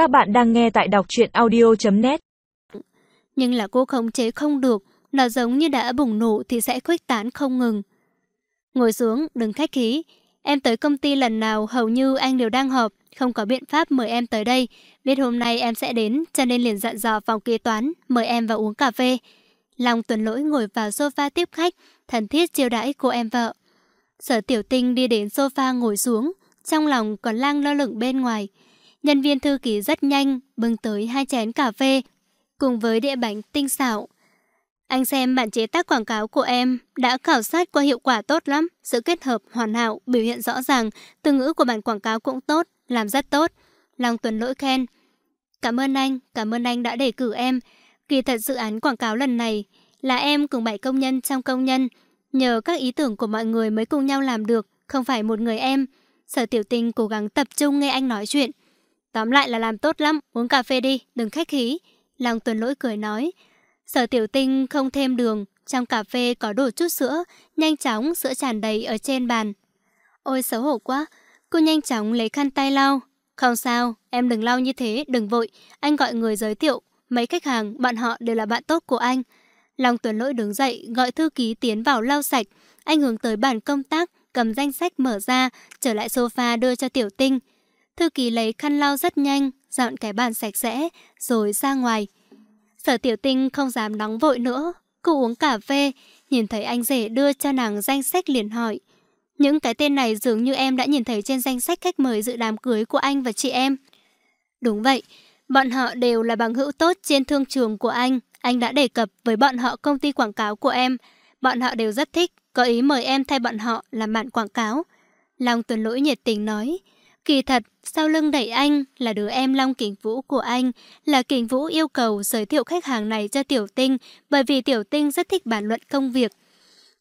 Các bạn đang nghe tại đọc truyện audio.net Nhưng là cô khống chế không được, nó giống như đã bùng nổ thì sẽ khuếch tán không ngừng. Ngồi xuống, đừng khách khí. Em tới công ty lần nào hầu như anh đều đang họp, không có biện pháp mời em tới đây. Biết hôm nay em sẽ đến, cho nên liền dặn dò phòng kế toán, mời em vào uống cà phê. Long tuần lỗi ngồi vào sofa tiếp khách, thần thiết chiêu đãi cô em vợ. Sở tiểu tinh đi đến sofa ngồi xuống, trong lòng còn lang lo lửng bên ngoài. Nhân viên thư ký rất nhanh, bưng tới hai chén cà phê, cùng với đĩa bánh tinh xảo. Anh xem bản chế tác quảng cáo của em đã khảo sát qua hiệu quả tốt lắm, sự kết hợp hoàn hảo, biểu hiện rõ ràng, từ ngữ của bản quảng cáo cũng tốt, làm rất tốt. Long Tuấn lỗi khen. Cảm ơn anh, cảm ơn anh đã đề cử em. Kỳ thật dự án quảng cáo lần này là em cùng bảy công nhân trong công nhân. Nhờ các ý tưởng của mọi người mới cùng nhau làm được, không phải một người em. Sở tiểu tinh cố gắng tập trung nghe anh nói chuyện. Tóm lại là làm tốt lắm, uống cà phê đi, đừng khách khí. Lăng tuần lỗi cười nói. Sở tiểu tinh không thêm đường, trong cà phê có đổ chút sữa, nhanh chóng sữa tràn đầy ở trên bàn. Ôi xấu hổ quá, cô nhanh chóng lấy khăn tay lau. Không sao, em đừng lau như thế, đừng vội, anh gọi người giới thiệu. Mấy khách hàng, bạn họ đều là bạn tốt của anh. Long Tuấn Lỗi đứng dậy, gọi thư ký tiến vào lau sạch. Anh hướng tới bàn công tác, cầm danh sách mở ra, trở lại sofa đưa cho Tiểu Tinh. Thư ký lấy khăn lau rất nhanh, dọn cái bàn sạch sẽ, rồi ra ngoài. Sở Tiểu Tinh không dám nóng vội nữa. Cô uống cà phê, nhìn thấy anh rể đưa cho nàng danh sách liền hỏi. Những cái tên này dường như em đã nhìn thấy trên danh sách khách mời dự đám cưới của anh và chị em. Đúng vậy, bọn họ đều là bằng hữu tốt trên thương trường của anh. Anh đã đề cập với bọn họ công ty quảng cáo của em. Bọn họ đều rất thích, có ý mời em thay bọn họ làm bạn quảng cáo. Long Tuần Lỗi nhiệt tình nói, kỳ thật, sau lưng đẩy anh là đứa em Long Kình Vũ của anh, là Kình Vũ yêu cầu giới thiệu khách hàng này cho Tiểu Tinh bởi vì Tiểu Tinh rất thích bàn luận công việc.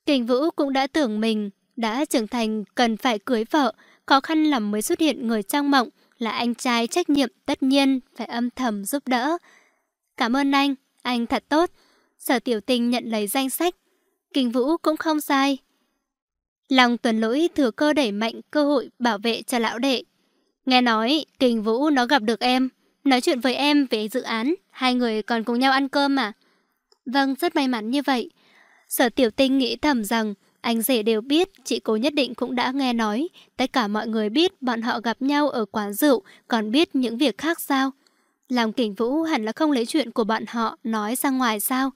Kình Vũ cũng đã tưởng mình đã trưởng thành cần phải cưới vợ, khó khăn lắm mới xuất hiện người trong mộng là anh trai trách nhiệm tất nhiên phải âm thầm giúp đỡ. Cảm ơn anh, anh thật tốt. Sở tiểu tinh nhận lấy danh sách. Kinh Vũ cũng không sai. Lòng tuần lỗi thừa cơ đẩy mạnh cơ hội bảo vệ cho lão đệ. Nghe nói, Kình Vũ nó gặp được em. Nói chuyện với em về dự án. Hai người còn cùng nhau ăn cơm mà. Vâng, rất may mắn như vậy. Sở tiểu tinh nghĩ thầm rằng anh rể đều biết, chị cố nhất định cũng đã nghe nói. Tất cả mọi người biết bọn họ gặp nhau ở quán rượu, còn biết những việc khác sao. Lòng Kình vũ hẳn là không lấy chuyện của bọn họ nói ra ngoài sao.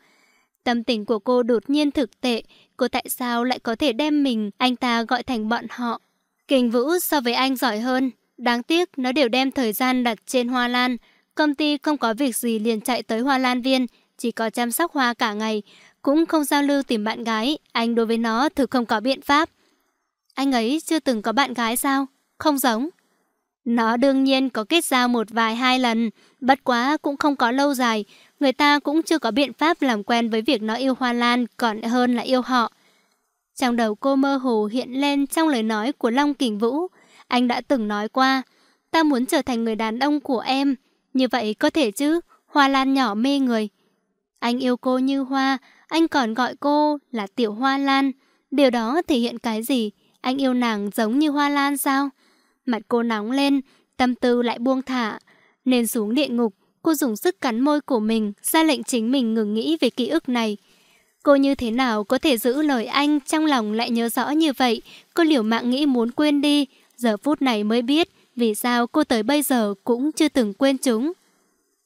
Tâm tình của cô đột nhiên thực tệ, cô tại sao lại có thể đem mình anh ta gọi thành bọn họ. Kình Vũ so với anh giỏi hơn, đáng tiếc nó đều đem thời gian đặt trên hoa lan. Công ty không có việc gì liền chạy tới hoa lan viên, chỉ có chăm sóc hoa cả ngày, cũng không giao lưu tìm bạn gái, anh đối với nó thực không có biện pháp. Anh ấy chưa từng có bạn gái sao? Không giống. Nó đương nhiên có kết giao một vài hai lần, bất quá cũng không có lâu dài, người ta cũng chưa có biện pháp làm quen với việc nó yêu Hoa Lan còn hơn là yêu họ. Trong đầu cô mơ hồ hiện lên trong lời nói của Long Kình Vũ, anh đã từng nói qua, ta muốn trở thành người đàn ông của em, như vậy có thể chứ, Hoa Lan nhỏ mê người. Anh yêu cô như hoa, anh còn gọi cô là Tiểu Hoa Lan. Điều đó thể hiện cái gì? Anh yêu nàng giống như Hoa Lan sao? Mặt cô nóng lên, tâm tư lại buông thả. Nên xuống địa ngục, cô dùng sức cắn môi của mình, ra lệnh chính mình ngừng nghĩ về ký ức này. Cô như thế nào có thể giữ lời anh trong lòng lại nhớ rõ như vậy? Cô liều mạng nghĩ muốn quên đi. Giờ phút này mới biết vì sao cô tới bây giờ cũng chưa từng quên chúng.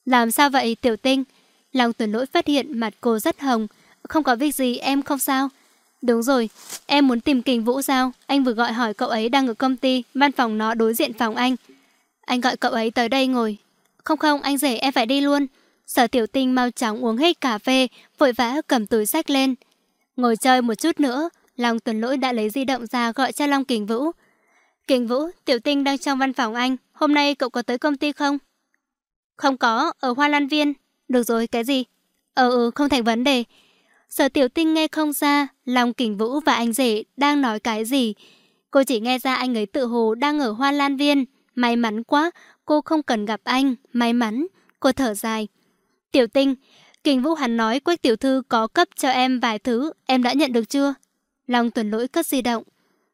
Làm sao vậy tiểu tinh? Lòng tuần lỗi phát hiện mặt cô rất hồng. Không có việc gì em không sao. Đúng rồi, em muốn tìm Kình Vũ sao? Anh vừa gọi hỏi cậu ấy đang ở công ty, văn phòng nó đối diện phòng anh. Anh gọi cậu ấy tới đây ngồi. Không không, anh rể em phải đi luôn. Sở tiểu tinh mau chóng uống hết cà phê, vội vã cầm túi sách lên. Ngồi chơi một chút nữa, Long Tuần Lỗi đã lấy di động ra gọi cho Long Kình Vũ. Kình Vũ, tiểu tinh đang trong văn phòng anh, hôm nay cậu có tới công ty không? Không có, ở Hoa Lan Viên. Được rồi, cái gì? Ờ ừ, không thành vấn đề. Sở tiểu tinh nghe không ra Long Kình Vũ và anh rể đang nói cái gì. Cô chỉ nghe ra anh ấy tự hồ đang ở Hoa Lan Viên. May mắn quá, cô không cần gặp anh. May mắn, cô thở dài. Tiểu tinh, Kình Vũ hắn nói Quách Tiểu Thư có cấp cho em vài thứ, em đã nhận được chưa? Long tuần lỗi cất di động.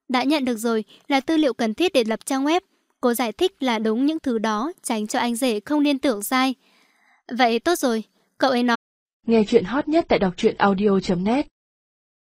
Đã nhận được rồi, là tư liệu cần thiết để lập trang web. Cô giải thích là đúng những thứ đó, tránh cho anh rể không liên tưởng sai. Vậy tốt rồi, cậu ấy nói. Nghe chuyện hot nhất tại đọc truyện audio.net